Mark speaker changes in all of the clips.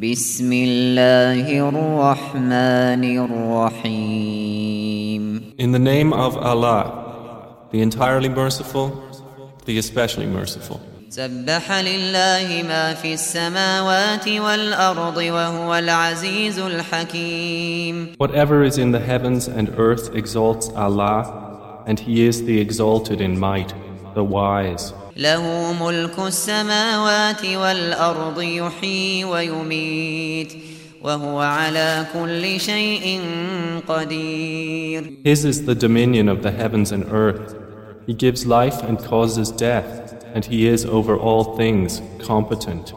Speaker 1: بسم الله الرحمن الرحيم
Speaker 2: In the name of Allah, the entirely merciful, the especially merciful.
Speaker 1: سبح لله ما في السماوات والأرض وهو العزيز الحكيم
Speaker 2: Whatever is in the heavens and earth exalts Allah, and He is the exalted in might, the wise.
Speaker 1: له ملك السماوات والأرض يحيي ويميت وهو على كل
Speaker 2: شيء قدير His is the dominion of the heavens and earth. He gives life and causes death. And he is over all things competent. He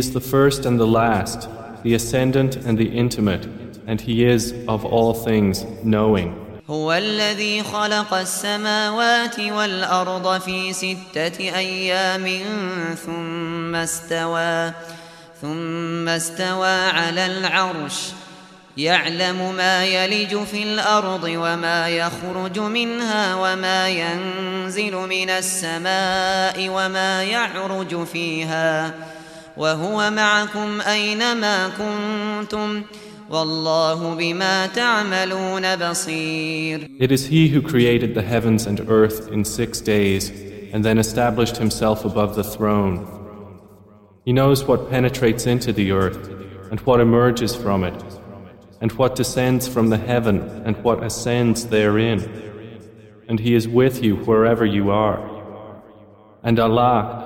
Speaker 2: is the first and the last, the ascendant and the intimate, and He is of all things knowing.
Speaker 1: هو الذي خلق السماوات والأرض في ستة أيام ثم استوى ثم استوى على العرش يعلم ما يلج في الأرض وما يخرج منها وما ينزل من السماء وما يعرج فيها وهو معكم أينما كنتم ۖ It
Speaker 2: is He who created the heavens and earth in six days and then established Himself above the throne. He knows what penetrates into the earth and what emerges from it, and what descends from the heaven and what ascends therein. And He is with you wherever you are. And Allah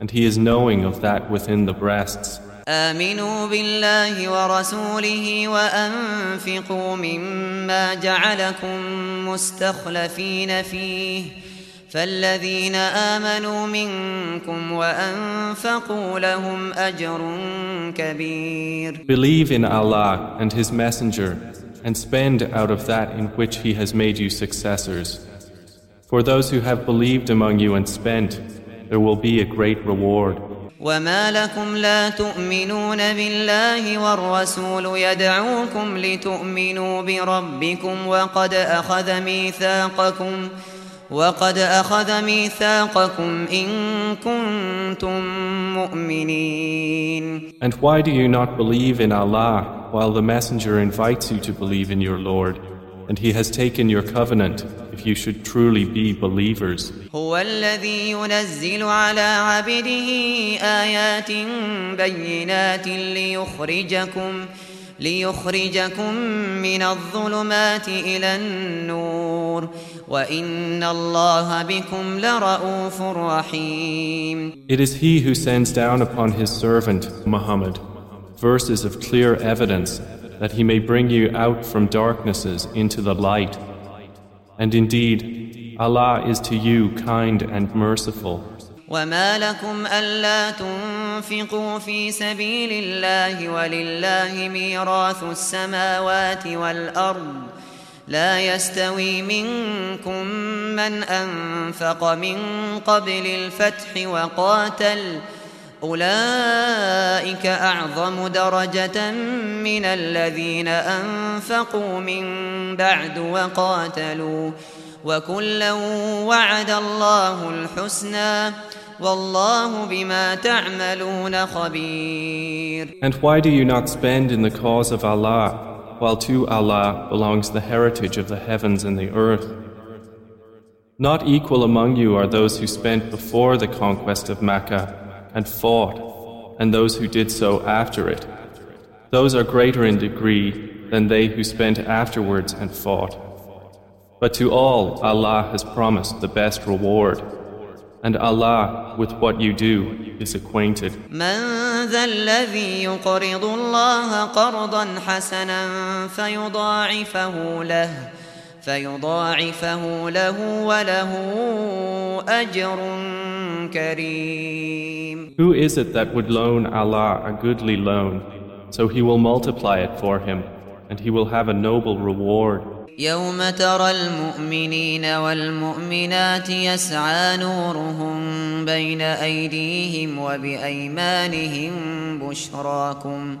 Speaker 2: and He is knowing of that within the breasts.
Speaker 1: آمنوا بالله ورسوله وأنفقوا مما جعلكم مستخلفين فيه فالذين آمنوا منكم وأنفقوا لهم أجر كبير
Speaker 2: Believe in Allah and His Messenger and spend out of that in which He has made you successors. For those who have believed among you and spent, there will be a great reward.
Speaker 1: وما لكم لا تؤمنون بالله والرسول يدعوكم لتؤمنوا بربكم وقد أخذ ميثاقكم وقد أخذ ميثاقكم إن كنتم
Speaker 2: مؤمنين. And why do you not believe in Allah while the messenger invites you to believe in your Lord? and He has taken your covenant if you should truly be believers. It is He who sends down upon His servant Muhammad verses of clear evidence that he may bring you out from darknesses into the light. And indeed, Allah is to you kind and merciful.
Speaker 1: وما لكم ألا تنفقوا في سبيل الله ولله ميراث السماوات والأرض لا يستوي منكم من أنفق من قبل الفتح وقاتل ۖ أولئك أعظم درجة من الذين أنفقوا من بعد وقاتلوا وكلا وعد الله الحسنى والله
Speaker 2: بما تعملون خبير And why do you not spend in the cause of Allah while to Allah belongs the heritage of the heavens and the earth? Not equal among you are those who spent before the conquest of Makkah and fought, and those who did so after it. Those are greater in degree than they who spent afterwards and fought. But to all Allah has promised the best reward, and Allah with what you do is acquainted.
Speaker 1: ذا الذي الله قرضا حسنا فيضاعفه له فيضاعفه له وله أجر كريم
Speaker 2: Who is it that would loan Allah a goodly loan? So he will multiply it for him and he will have a noble reward.
Speaker 1: يوم ترى المؤمنين والمؤمنات يسعى نورهم بين أيديهم وبأيمانهم بشراكم بشراكم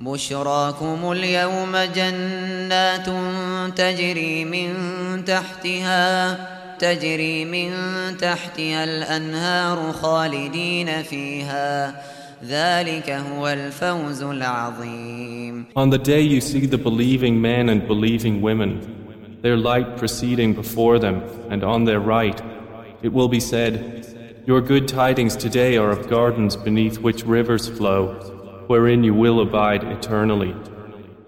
Speaker 1: بشراكم اليوم جنات تجري من تحتها تجري من تحتها الأنهار خالدين فيها ذلك هو الفوز العظيم
Speaker 2: On the day you see the believing men and believing women, their light proceeding before them and on their right, it will be said, Your good tidings today are of gardens beneath which rivers flow. wherein you will abide eternally.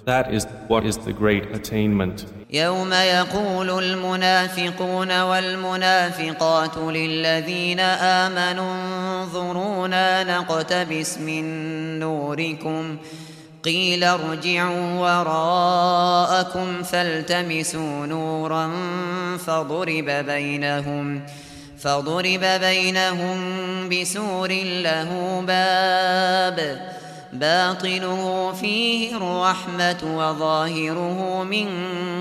Speaker 2: That is what is the great attainment.
Speaker 1: يوم يقول المنافقون والمنافقات للذين آمنوا انظرونا نقتبس من نوركم قيل ارجعوا وراءكم فالتمسوا نورا فضرب بينهم فضرب بينهم بسور له باب باطنه فيه الرحمة وظاهره من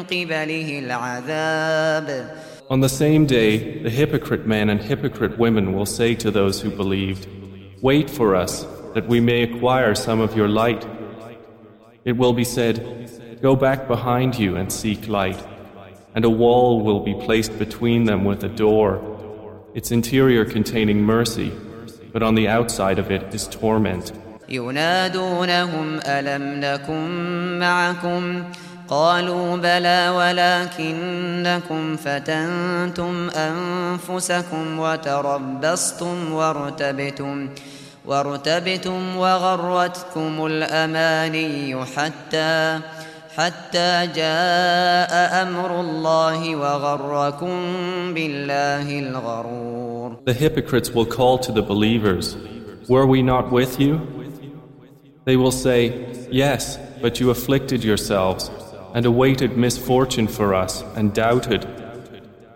Speaker 1: قبله العذاب
Speaker 2: On the same day, the hypocrite men and hypocrite women will say to those who believed, Wait for us, that we may acquire some of your light. It will be said, Go back behind you and seek light. And a wall will be placed between them with a door, its interior containing mercy, but on the outside of it is torment.
Speaker 1: ينادونهم ألم نكن معكم قالوا بلى ولكنكم فتنتم أنفسكم وتربصتم وارتبتم وارتبتم وغرتكم الأماني حتى حتى جاء أمر الله وغركم بالله الغرور
Speaker 2: The hypocrites will call to the believers, Were we not with you? They will say, Yes, but you afflicted yourselves and awaited misfortune for us and doubted,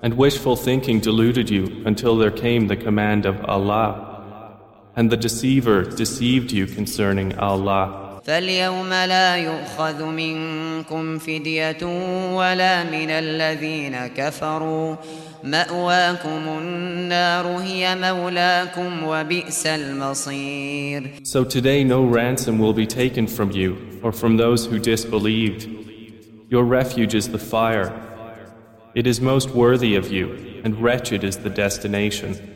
Speaker 2: and wishful thinking deluded you until there came the command of Allah, and the deceiver deceived you concerning Allah.
Speaker 1: فاليوم لا يؤخذ منكم فدية ولا من الذين كفروا مأواكم النار هي مولاكم وبئس المصير
Speaker 2: So today no ransom will be taken from you or from those who disbelieved. Your refuge is the fire. It is most worthy of you and wretched is the destination.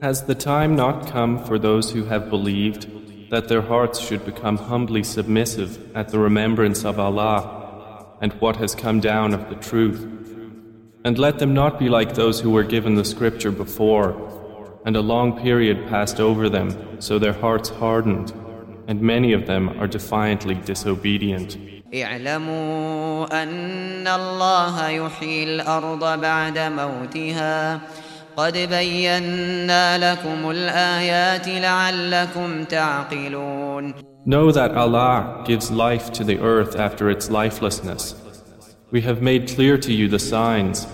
Speaker 2: Has the time not come for those who have believed that their hearts should become humbly submissive at the remembrance of Allah and what has come down of the truth? And let them not be like those who were given the scripture before, and a long period passed over them, so their hearts hardened, and many of them are defiantly disobedient.
Speaker 1: اعلموا أن الله يحيي الأرض بعد موتها قد بينا لكم الآيات لعلكم تعقلون
Speaker 2: Know that Allah gives life to the earth after its lifelessness. We have made clear to you the signs.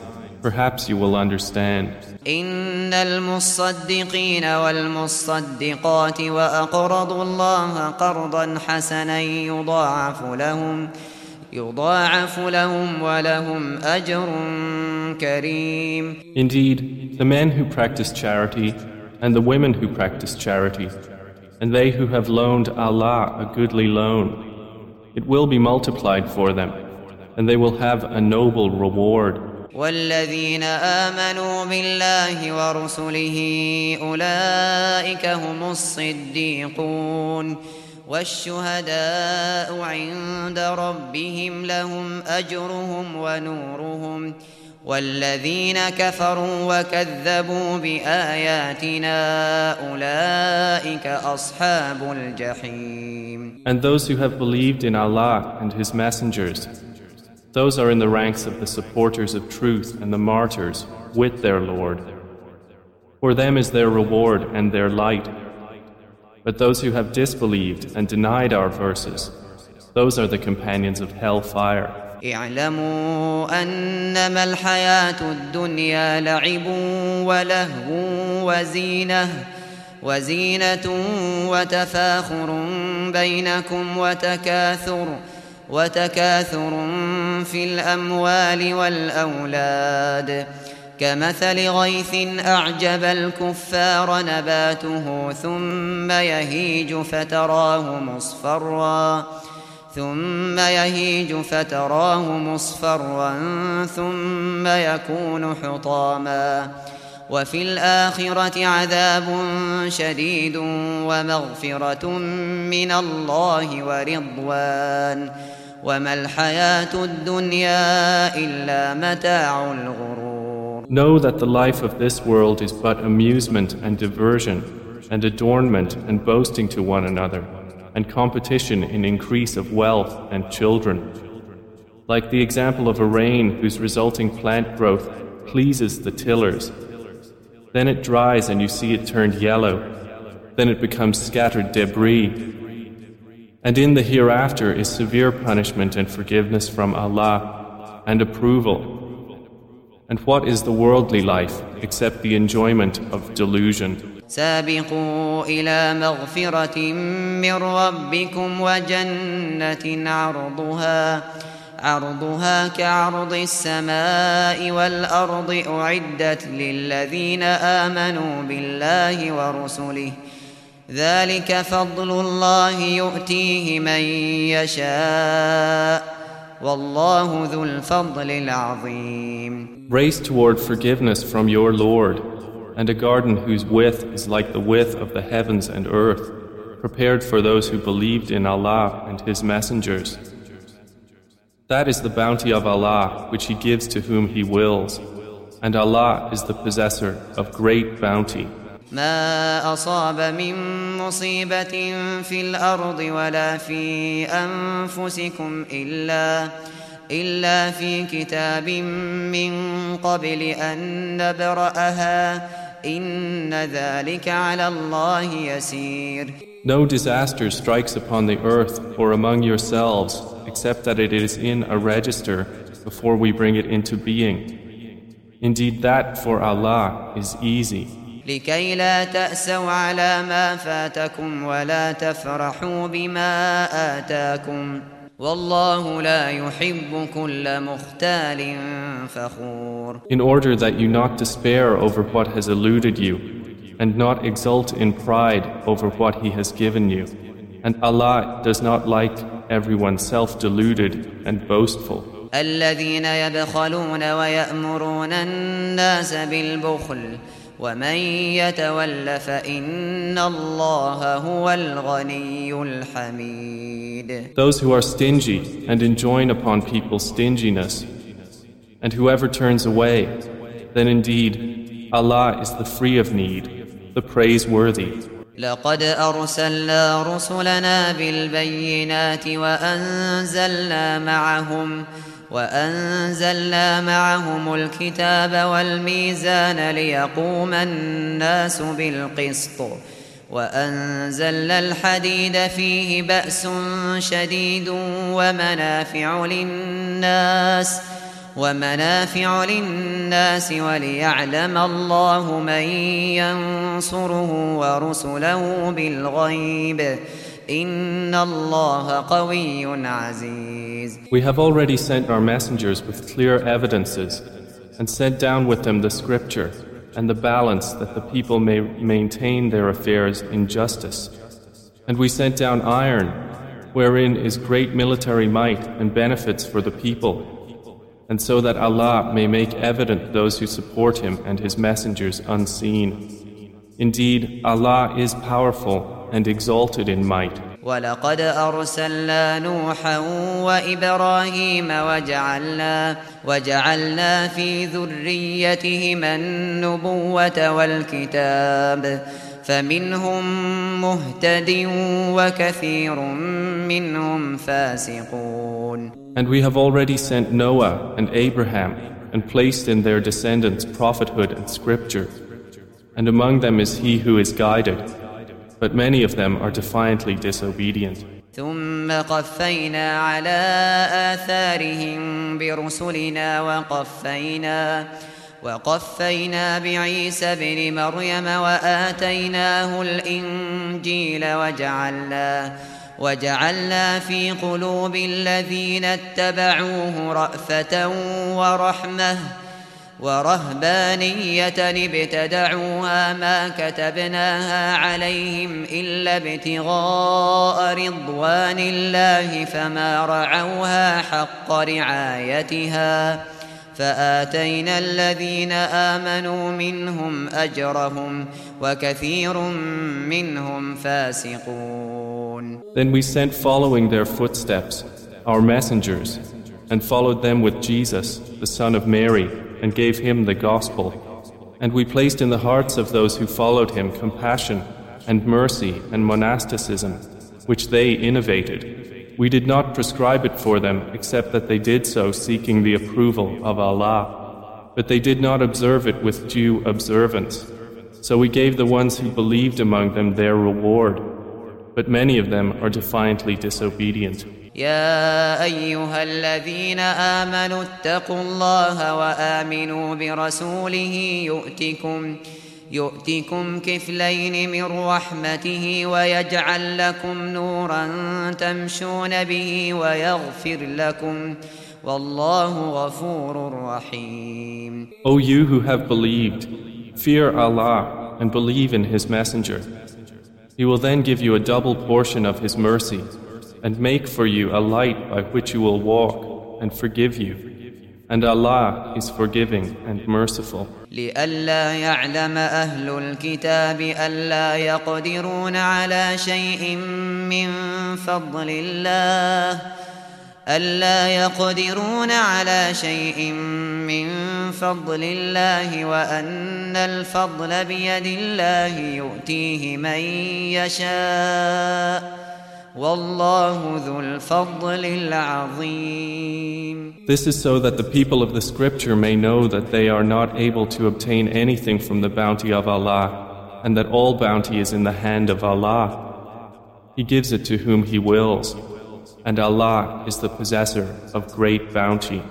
Speaker 2: Perhaps you will understand.
Speaker 1: إن المصدقين والمصدقات وأقرضوا الله قرضا حسنا يضاعف لهم يضاعف لهم ولهم أجر كريم
Speaker 2: Indeed, the men who practice charity and the women who practice charity and they who have loaned Allah a goodly loan, it will be multiplied for them and they will have a noble reward.
Speaker 1: والذين آمنوا بالله ورسله أولئك هم الصديقون والشهداء عند ربهم لهم أجرهم ونورهم والذين كفروا وكذبوا بآياتنا أولئك أصحاب الجحيم
Speaker 2: And those who have believed in Allah and His messengers, those are in the ranks of the supporters of truth and the martyrs with their Lord. For them is their reward and their light. But those who have disbelieved and denied our verses, those are the companions of hellfire.
Speaker 1: اعلموا أنما الحياة الدنيا لعب ولهو وزينة وزينة وتفاخر بينكم وتكاثر وتكاثر في الأموال والأولاد كمثل غيث أعجب الكفار نباته ثم يهيج فتراه مصفراً ثم يهيج فتراه مصفرا ثم يكون حطاما وفي الآخرة عذاب شديد ومغفرة من الله ورضوان وما الحياة الدنيا إلا متاع الغرور
Speaker 2: Know that the life of this world is but amusement and diversion and adornment and boasting to one another. and competition in increase of wealth and children. Like the example of a rain whose resulting plant growth pleases the tillers. Then it dries and you see it turned yellow. Then it becomes scattered debris. And in the hereafter is severe punishment and forgiveness from Allah and approval. And what is the worldly life except the enjoyment of delusion?
Speaker 1: سابقوا إلى مغفرة من ربكم وجنة عرضها عرضها كعرض السماء والأرض أعدت للذين آمنوا بالله ورسله ذلك فضل الله يؤتيه من يشاء والله ذو الفضل
Speaker 2: العظيم Race toward forgiveness from your Lord and a garden whose width is like the width of the heavens and earth, prepared for those who believed in Allah and His messengers. That is the bounty of Allah which He gives to whom He wills, and Allah is the possessor of great bounty.
Speaker 1: ما أصاب من مصيبة في الأرض ولا في أنفسكم إلا إلا في كتاب من قبل أن نبرأها no
Speaker 2: disaster strikes upon the earth or among yourselves except that it is in a register before we bring it into being. Indeed, that for Allah is easy.
Speaker 1: لكي لا تأسوا على ما فاتكم ولا تفرحوا بما in
Speaker 2: order that you not despair over what has eluded you, and not exult in pride over what He has given you. And Allah does not like everyone self deluded and boastful.
Speaker 1: الذين يبخلون ويأمرون الناس بالبخل ومن يتول فإن الله هو الغني الحميد
Speaker 2: Those who are stingy and enjoin upon people stinginess and whoever turns away then indeed Allah is the free of need the praiseworthy
Speaker 1: لقد أرسلنا رسلنا بالبينات وأنزلنا معهم وأنزلنا معهم الكتاب والميزان ليقوم الناس بالقسط وأنزلنا الحديد فيه بأس شديد ومنافع للناس ومنافع للناس وليعلم الله من ينصره ورسله بالغيب We
Speaker 2: have already sent our messengers with clear evidences and sent down with them the scripture and the balance that the people may maintain their affairs in justice. And we sent down iron, wherein is great military might and benefits for the people, and so that Allah may make evident those who support Him and His messengers unseen. Indeed, Allah is powerful and exalted in might.
Speaker 1: ولقد أرسلنا نوحا وإبراهيم وجعلنا, وجعلنا في ذريتهما النبوة والكتاب فمنهم مهتد وكثير منهم فاسقون
Speaker 2: And we have already sent Noah and Abraham and placed in their descendants prophethood and scripture. And among them is he who is guided But many of them are defiantly disobedient. ثم
Speaker 1: قفينا على آثارهم برسلنا وقفينا وقفينا بعيسى بن مريم وآتيناه الإنجيل وجعلنا وجعلنا في قلوب الذين اتبعوه رأفة ورحمةً ورهبانية ابتدعوها ما كتبناها عليهم إلا ابتغاء رضوان الله فما رعوها حق رعايتها فآتينا الذين آمنوا منهم أجرهم وكثير منهم فاسقون
Speaker 2: Then we sent following their footsteps, our messengers, and followed them with Jesus, the son of Mary, and gave him the gospel. And we placed in the hearts of those who followed him compassion and mercy and monasticism, which they innovated. We did not prescribe it for them except that they did so seeking the approval of Allah. But they did not observe it with due observance. So we gave the ones who believed among them their reward. But many of them are defiantly disobedient.
Speaker 1: يا ايها الذين امنوا اتقوا الله وامنوا برسوله يؤتكم يؤتكم كفلين من رحمته ويجعل لكم نورا تمشون به ويغفر لكم والله غفور رحيم
Speaker 2: O you who have believed fear Allah and believe in his messenger He will then give you a double portion of his mercy and make for you a light by which you will walk and forgive you. And Allah is forgiving and merciful.
Speaker 1: لئلا يعلم أهل الكتاب ألا يقدرون على شيء من فضل الله ألا يقدرون على شيء من فضل الله وأن الفضل بيد الله يؤتيه من يشاء this
Speaker 2: is so that the people of the scripture may know that they are not able to obtain anything from the bounty of Allah, and that all bounty is in the hand of Allah. He gives it to whom He wills, and Allah is the possessor of great bounty.